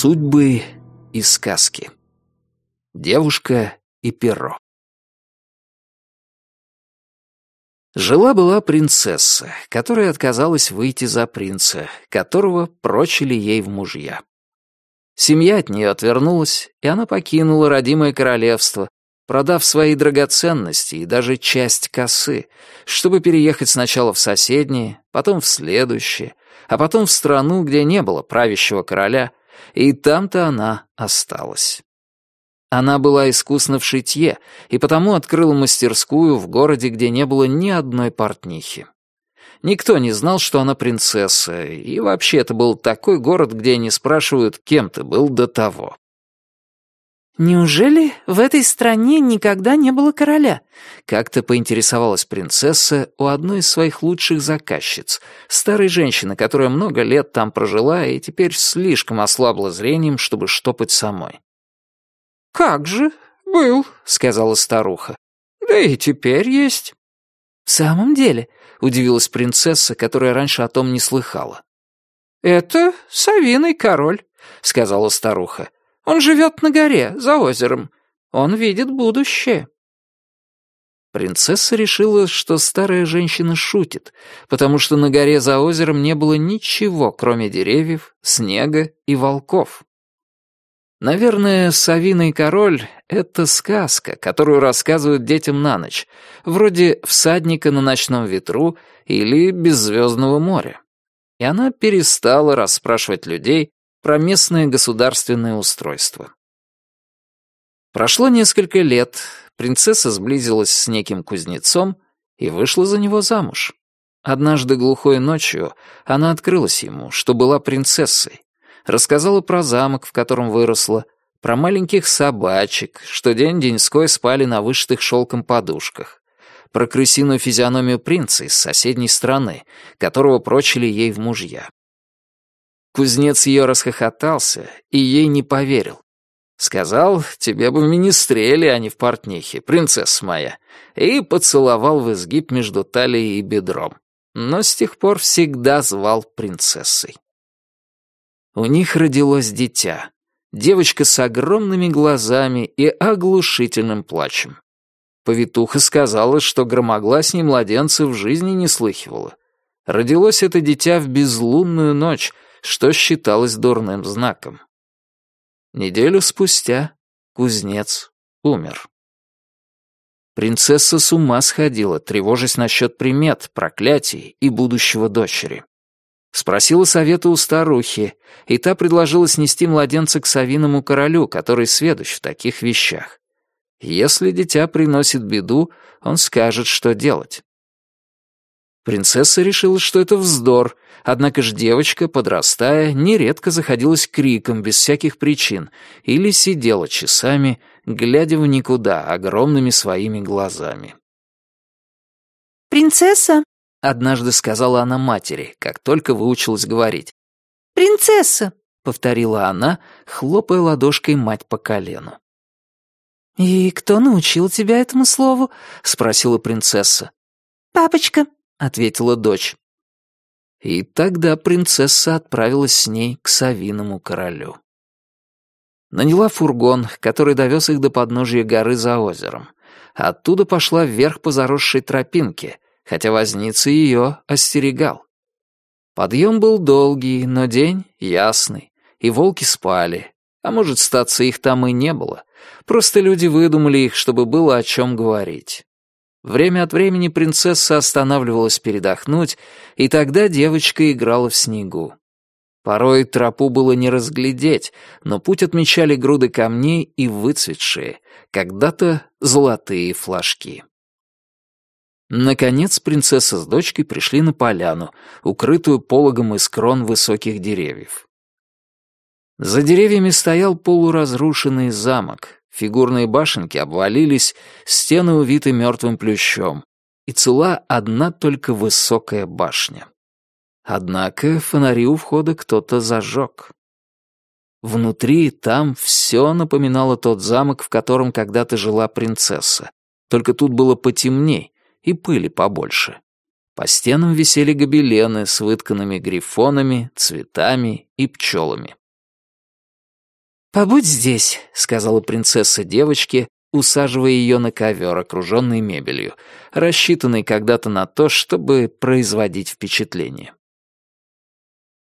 Судьбы и сказки. Девушка и перо. Жила-была принцесса, которая отказалась выйти за принца, которого прочили ей в мужья. Семья от нее отвернулась, и она покинула родимое королевство, продав свои драгоценности и даже часть косы, чтобы переехать сначала в соседнее, потом в следующее, а потом в страну, где не было правящего короля, и там-то она осталась. Она была искусна в шитье, и потому открыла мастерскую в городе, где не было ни одной портнихи. Никто не знал, что она принцесса, и вообще это был такой город, где не спрашивают, кем ты был до того. «Неужели в этой стране никогда не было короля?» Как-то поинтересовалась принцесса у одной из своих лучших заказчиц, старой женщины, которая много лет там прожила и теперь слишком ослабла зрением, чтобы штопать самой. «Как же, был», — сказала старуха. «Да и теперь есть». «В самом деле?» — удивилась принцесса, которая раньше о том не слыхала. «Это совиный король», — сказала старуха. Он живет на горе, за озером. Он видит будущее». Принцесса решила, что старая женщина шутит, потому что на горе за озером не было ничего, кроме деревьев, снега и волков. Наверное, «Совиный король» — это сказка, которую рассказывают детям на ночь, вроде «Всадника на ночном ветру» или «Беззвездного моря». И она перестала расспрашивать людей, про местное государственное устройство. Прошло несколько лет, принцесса сблизилась с неким кузнецом и вышла за него замуж. Однажды глухой ночью она открылась ему, что была принцессой, рассказала про замок, в котором выросла, про маленьких собачек, что день-деньской спали на вышитых шелком подушках, про крысиную физиономию принца из соседней страны, которого прочили ей в мужья. Кузнец ее расхохотался и ей не поверил. Сказал, тебе бы в министреле, а не в портнихе, принцесса моя, и поцеловал в изгиб между талией и бедром. Но с тех пор всегда звал принцессой. У них родилось дитя. Девочка с огромными глазами и оглушительным плачем. Повитуха сказала, что громогласней младенца в жизни не слыхивала. Родилось это дитя в безлунную ночь — что считалось дурным знаком. Неделю спустя кузнец умер. Принцесса с ума сходила, тревожась насчет примет, проклятий и будущего дочери. Спросила совета у старухи, и та предложила снести младенца к совиному королю, который сведущ в таких вещах. Если дитя приносит беду, он скажет, что делать. Принцесса решила, что это вздор, однако ж девочка, подрастая, нередко заходилась криком без всяких причин или сидела часами, глядя в никуда огромными своими глазами. «Принцесса?» — однажды сказала она матери, как только выучилась говорить. «Принцесса!» — повторила она, хлопая ладошкой мать по колену. «И кто научил тебя этому слову?» — спросила принцесса. «Папочка», — ответила дочь. И тогда принцесса отправилась с ней к Савиному королю. Наняла фургон, который довез их до подножия горы за озером. Оттуда пошла вверх по заросшей тропинке, хотя возница ее остерегал. Подъем был долгий, но день ясный, и волки спали. А может, статься их там и не было. Просто люди выдумали их, чтобы было о чем говорить. Время от времени принцесса останавливалась передохнуть, и тогда девочка играла в снегу. Порой тропу было не разглядеть, но путь отмечали груды камней и выцветшие, когда-то золотые флажки. Наконец принцесса с дочкой пришли на поляну, укрытую пологом из крон высоких деревьев. За деревьями стоял полуразрушенный замок, Фигурные башенки обвалились, стены увиты мертвым плющом, и цела одна только высокая башня. Однако фонари у входа кто-то зажег. Внутри там все напоминало тот замок, в котором когда-то жила принцесса. Только тут было потемней и пыли побольше. По стенам висели гобелены с вытканными грифонами, цветами и пчелами. «Побудь здесь», — сказала принцесса девочке, усаживая ее на ковер, окруженный мебелью, рассчитанный когда-то на то, чтобы производить впечатление.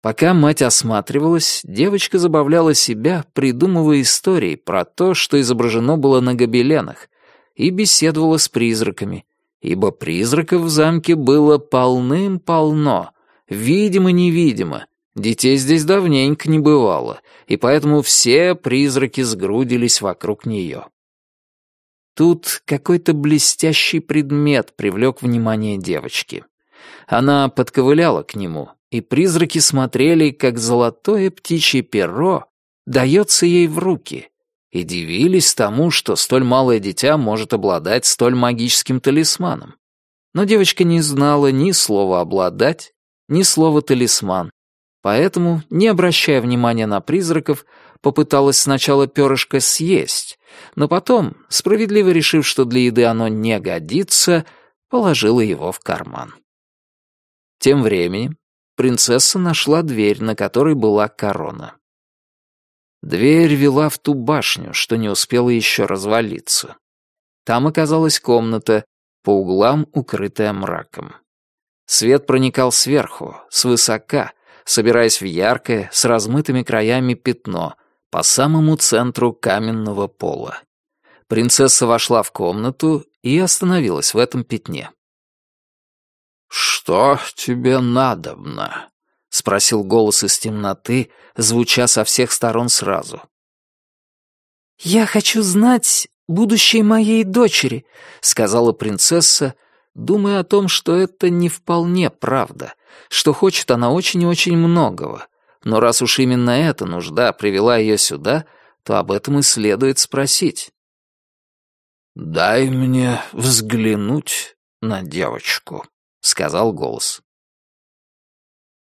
Пока мать осматривалась, девочка забавляла себя, придумывая истории про то, что изображено было на гобеленах, и беседовала с призраками, ибо призраков в замке было полным-полно, видимо-невидимо, детей здесь давненько не бывало, и поэтому все призраки сгрудились вокруг нее. Тут какой-то блестящий предмет привлек внимание девочки. Она подковыляла к нему, и призраки смотрели, как золотое птичье перо дается ей в руки, и дивились тому, что столь малое дитя может обладать столь магическим талисманом. Но девочка не знала ни слова «обладать», ни слова «талисман», поэтому, не обращая внимания на призраков, попыталась сначала перышко съесть, но потом, справедливо решив, что для еды оно не годится, положила его в карман. Тем временем принцесса нашла дверь, на которой была корона. Дверь вела в ту башню, что не успела еще развалиться. Там оказалась комната, по углам укрытая мраком. Свет проникал сверху, свысока, собираясь в яркое, с размытыми краями пятно, по самому центру каменного пола. Принцесса вошла в комнату и остановилась в этом пятне. «Что тебе надобно?» — спросил голос из темноты, звуча со всех сторон сразу. «Я хочу знать будущее моей дочери», — сказала принцесса, думая о том, что это не вполне правда, что хочет она очень и очень многого, но раз уж именно эта нужда привела ее сюда, то об этом и следует спросить. «Дай мне взглянуть на девочку», — сказал голос.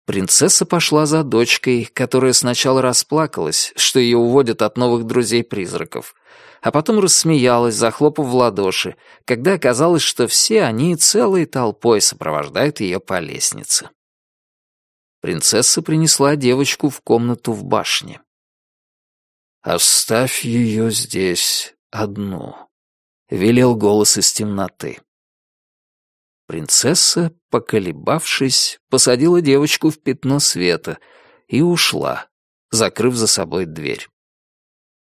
Принцесса пошла за дочкой, которая сначала расплакалась, что ее уводят от новых друзей-призраков, а потом рассмеялась, захлопав в ладоши, когда оказалось, что все они целой толпой сопровождают ее по лестнице. Принцесса принесла девочку в комнату в башне. «Оставь ее здесь одну», — велел голос из темноты. Принцесса, поколебавшись, посадила девочку в пятно света и ушла, закрыв за собой дверь.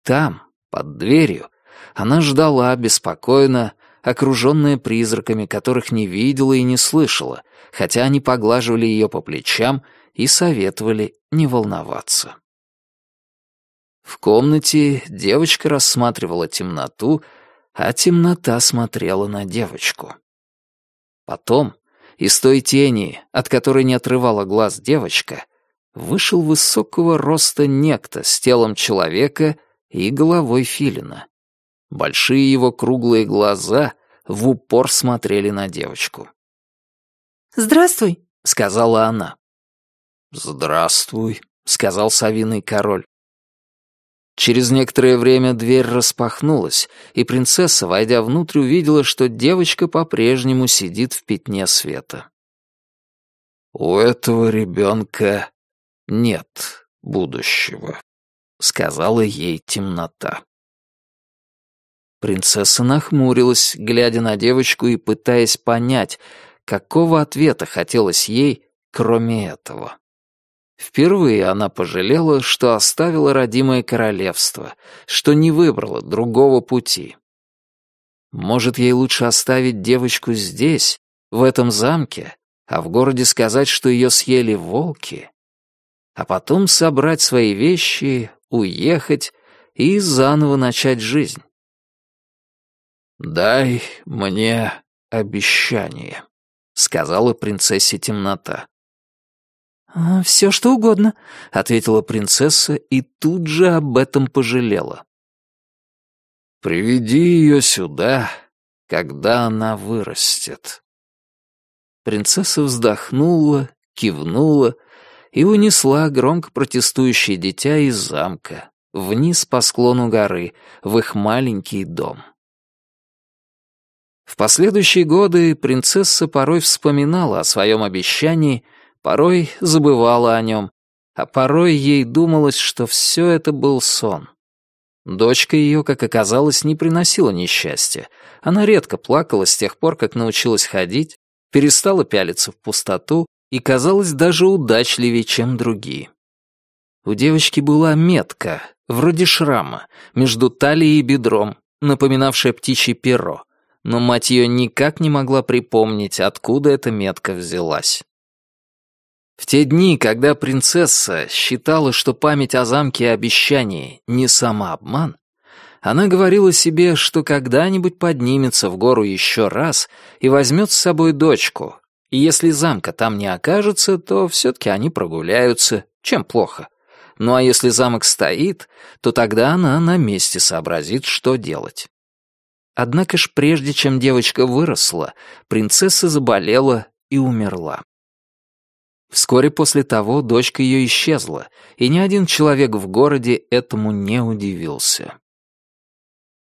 Там, под дверью, она ждала беспокойно, окруженная призраками, которых не видела и не слышала, хотя они поглаживали ее по плечам и советовали не волноваться. В комнате девочка рассматривала темноту, а темнота смотрела на девочку. Потом из той тени, от которой не отрывала глаз девочка, вышел высокого роста некто с телом человека и головой филина. Большие его круглые глаза в упор смотрели на девочку. «Здравствуй», — сказала она. «Здравствуй», — сказал совиный король. Через некоторое время дверь распахнулась, и принцесса, войдя внутрь, увидела, что девочка по-прежнему сидит в пятне света. «У этого ребенка нет будущего», — сказала ей темнота. Принцесса нахмурилась, глядя на девочку и пытаясь понять, какого ответа хотелось ей, кроме этого. Впервые она пожалела, что оставила родимое королевство, что не выбрала другого пути. Может, ей лучше оставить девочку здесь, в этом замке, а в городе сказать, что ее съели волки, а потом собрать свои вещи, уехать и заново начать жизнь. «Дай мне обещание», — сказала принцессе темнота. «А, «Все, что угодно», — ответила принцесса и тут же об этом пожалела. «Приведи ее сюда, когда она вырастет». Принцесса вздохнула, кивнула и унесла громко протестующее дитя из замка вниз по склону горы, в их маленький дом. В последующие годы принцесса порой вспоминала о своем обещании, порой забывала о нем, а порой ей думалось, что все это был сон. Дочка ее, как оказалось, не приносила несчастья. Она редко плакала с тех пор, как научилась ходить, перестала пялиться в пустоту и казалась даже удачливее, чем другие. У девочки была метка, вроде шрама, между талией и бедром, напоминавшая птичье перо, но мать ее никак не могла припомнить, откуда эта метка взялась. В те дни, когда принцесса считала, что память о замке и обещании не самообман, она говорила себе, что когда-нибудь поднимется в гору еще раз и возьмет с собой дочку, и если замка там не окажется, то все-таки они прогуляются, чем плохо. Ну а если замок стоит, то тогда она на месте сообразит, что делать. Однако ж прежде чем девочка выросла, принцесса заболела и умерла. Вскоре после того дочка ее исчезла, и ни один человек в городе этому не удивился.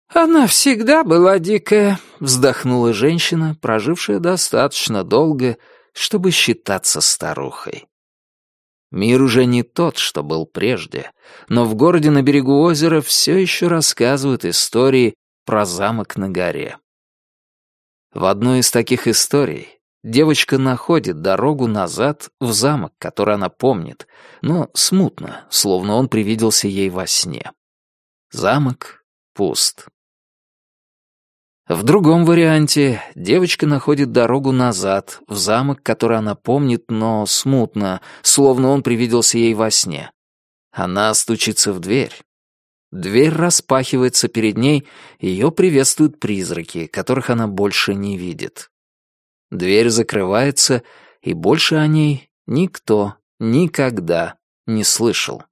«Она всегда была дикая», — вздохнула женщина, прожившая достаточно долго, чтобы считаться старухой. Мир уже не тот, что был прежде, но в городе на берегу озера все еще рассказывают истории про замок на горе. В одной из таких историй Девочка находит дорогу назад в замок, который она помнит, но смутно, словно он привиделся ей во сне. Замок пуст. В другом варианте девочка находит дорогу назад, в замок, который она помнит, но смутно, словно он привиделся ей во сне. Она стучится в дверь. Дверь распахивается перед ней, ее приветствуют призраки, которых она больше не видит. Дверь закрывается, и больше о ней никто никогда не слышал.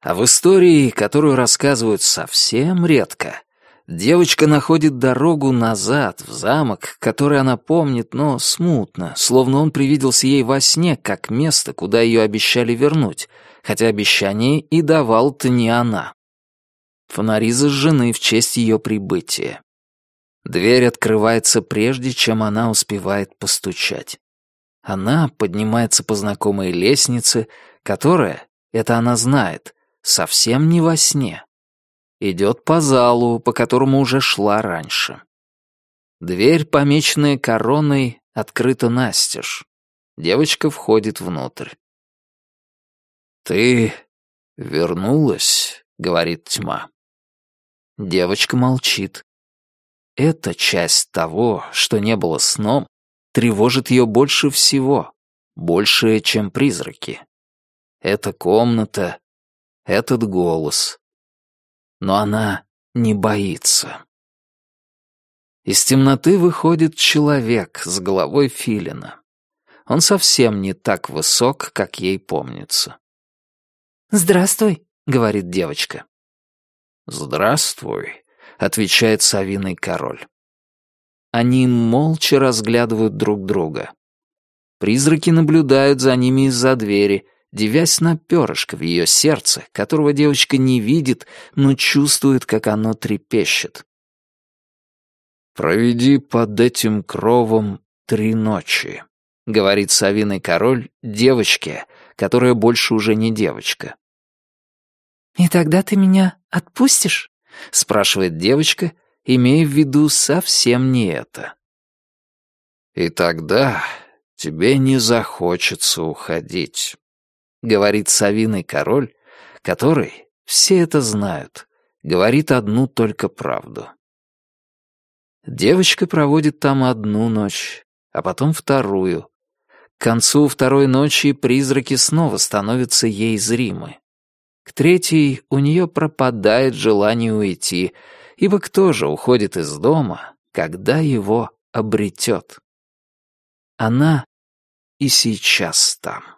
А в истории, которую рассказывают совсем редко, девочка находит дорогу назад, в замок, который она помнит, но смутно, словно он привиделся ей во сне, как место, куда ее обещали вернуть, хотя обещание и давал-то не она. Фонари зажжены в честь ее прибытия. Дверь открывается прежде, чем она успевает постучать. Она поднимается по знакомой лестнице, которая, это она знает, совсем не во сне. Идет по залу, по которому уже шла раньше. Дверь, помеченная короной, открыта настежь. Девочка входит внутрь. «Ты вернулась?» — говорит тьма. Девочка молчит. Эта часть того, что не было сном, тревожит ее больше всего, больше, чем призраки. Эта комната, этот голос. Но она не боится. Из темноты выходит человек с головой филина. Он совсем не так высок, как ей помнится. «Здравствуй», — говорит девочка. «Здравствуй», отвечает совиный король. Они молча разглядывают друг друга. Призраки наблюдают за ними из-за двери, девясь на перышко в ее сердце, которого девочка не видит, но чувствует, как оно трепещет. «Проведи под этим кровом три ночи», — говорит совиный король девочке, которая больше уже не девочка. «И тогда ты меня отпустишь?» — спрашивает девочка, имея в виду совсем не это. «И тогда тебе не захочется уходить», — говорит совиный король, который, все это знают, говорит одну только правду. Девочка проводит там одну ночь, а потом вторую. К концу второй ночи призраки снова становятся ей зримы. К третьей у нее пропадает желание уйти, ибо кто же уходит из дома, когда его обретет? Она и сейчас там.